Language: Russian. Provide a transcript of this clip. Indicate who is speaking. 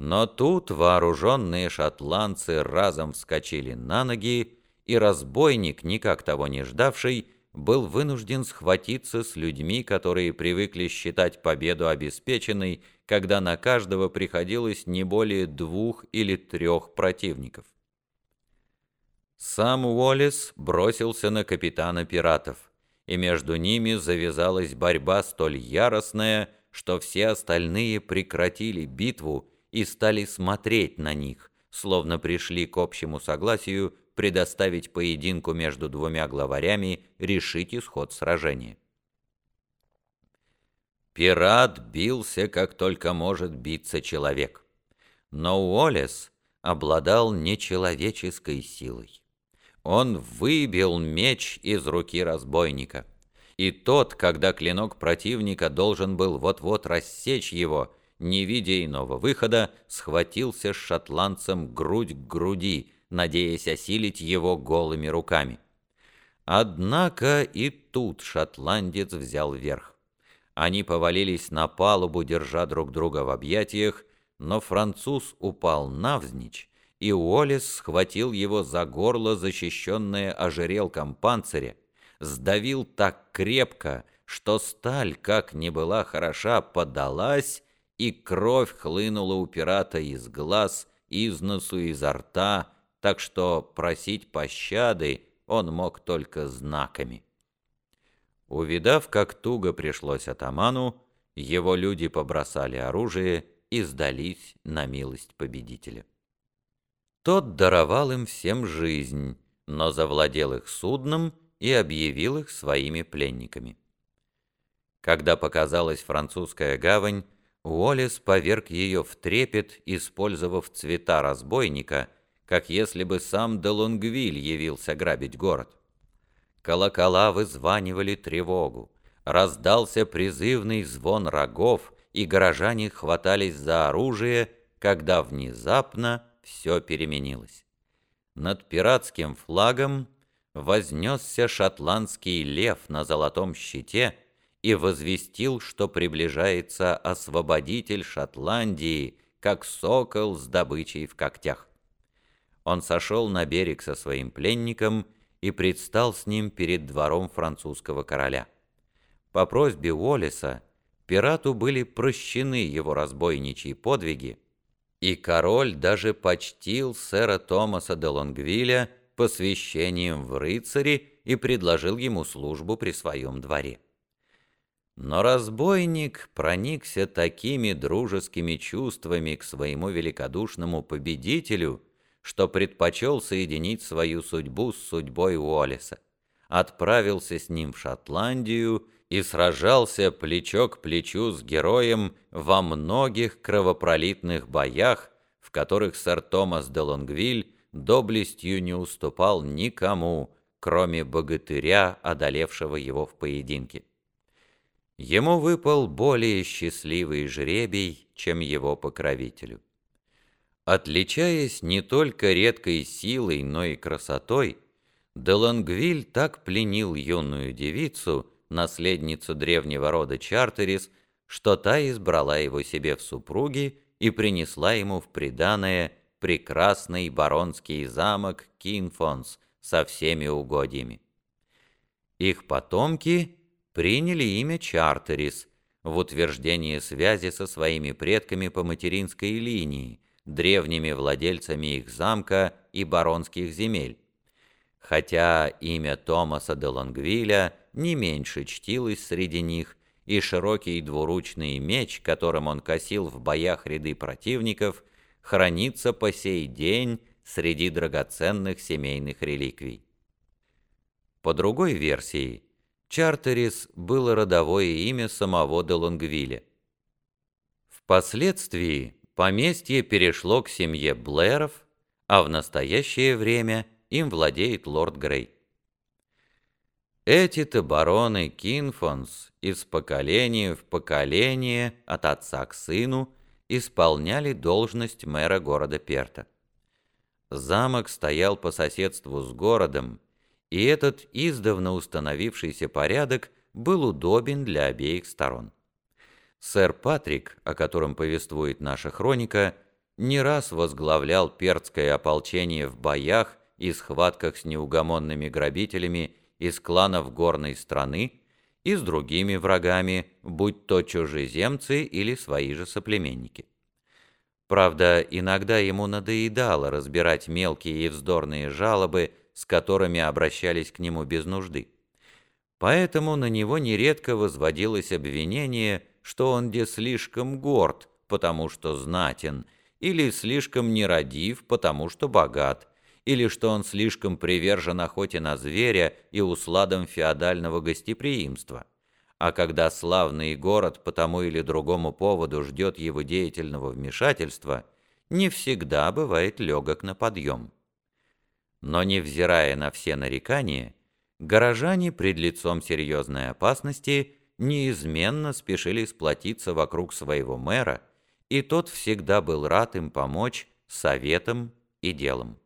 Speaker 1: Но тут вооруженные шотландцы разом вскочили на ноги, и разбойник, никак того не ждавший, был вынужден схватиться с людьми, которые привыкли считать победу обеспеченной, когда на каждого приходилось не более двух или трех противников. Сам Уоллес бросился на капитана пиратов, и между ними завязалась борьба столь яростная, что все остальные прекратили битву и стали смотреть на них, словно пришли к общему согласию предоставить поединку между двумя главарями решить исход сражения. Пират бился, как только может биться человек. Но Уоллес обладал нечеловеческой силой. Он выбил меч из руки разбойника. И тот, когда клинок противника должен был вот-вот рассечь его, не видя иного выхода, схватился с шотландцем грудь к груди, надеясь осилить его голыми руками. Однако и тут шотландец взял верх. Они повалились на палубу, держа друг друга в объятиях, но француз упал навзничь, и Уоллес схватил его за горло, защищенное ожерелком панциря, сдавил так крепко, что сталь, как ни была хороша, подалась, и кровь хлынула у пирата из глаз, из носу, изо рта, так что просить пощады он мог только знаками. Увидав, как туго пришлось атаману, его люди побросали оружие и сдались на милость победителя. Тот даровал им всем жизнь, но завладел их судном и объявил их своими пленниками. Когда показалась французская гавань, Уоллес поверг ее в трепет, использовав цвета разбойника, как если бы сам де Лонгвиль явился грабить город. Колокола вызванивали тревогу, раздался призывный звон рогов, и горожане хватались за оружие, когда внезапно все переменилось. Над пиратским флагом вознесся шотландский лев на золотом щите — и возвестил, что приближается освободитель Шотландии, как сокол с добычей в когтях. Он сошел на берег со своим пленником и предстал с ним перед двором французского короля. По просьбе Уоллеса пирату были прощены его разбойничьи подвиги, и король даже почтил сэра Томаса де Лонгвилля посвящением в рыцари и предложил ему службу при своем дворе. Но разбойник проникся такими дружескими чувствами к своему великодушному победителю, что предпочел соединить свою судьбу с судьбой Уоллеса, отправился с ним в Шотландию и сражался плечо к плечу с героем во многих кровопролитных боях, в которых сэр Томас де Лонгвиль доблестью не уступал никому, кроме богатыря, одолевшего его в поединке. Ему выпал более счастливый жребий, чем его покровителю. Отличаясь не только редкой силой, но и красотой, де Лонгвиль так пленил юную девицу, наследницу древнего рода Чартерис, что та избрала его себе в супруги и принесла ему в приданое прекрасный баронский замок Кинфонс со всеми угодьями. Их потомки приняли имя Чартерис в утверждение связи со своими предками по материнской линии, древними владельцами их замка и баронских земель. Хотя имя Томаса де Лонгвиля не меньше чтилось среди них, и широкий двуручный меч, которым он косил в боях ряды противников, хранится по сей день среди драгоценных семейных реликвий. По другой версии, Чартерис было родовое имя самого де Лонгвилля. Впоследствии поместье перешло к семье Блэров, а в настоящее время им владеет лорд Грей. Эти-то бароны Кинфонс из поколения в поколение от отца к сыну исполняли должность мэра города Перта. Замок стоял по соседству с городом, и этот издавна установившийся порядок был удобен для обеих сторон. Сэр Патрик, о котором повествует наша хроника, не раз возглавлял перцкое ополчение в боях и схватках с неугомонными грабителями из кланов горной страны и с другими врагами, будь то чужеземцы или свои же соплеменники. Правда, иногда ему надоедало разбирать мелкие и вздорные жалобы, с которыми обращались к нему без нужды. Поэтому на него нередко возводилось обвинение, что он где слишком горд, потому что знатен, или слишком нерадив, потому что богат, или что он слишком привержен охоте на зверя и усладам феодального гостеприимства. А когда славный город по тому или другому поводу ждет его деятельного вмешательства, не всегда бывает легок на подъем. Но невзирая на все нарекания, горожане пред лицом серьезной опасности неизменно спешили сплотиться вокруг своего мэра, и тот всегда был рад им помочь советом и делом.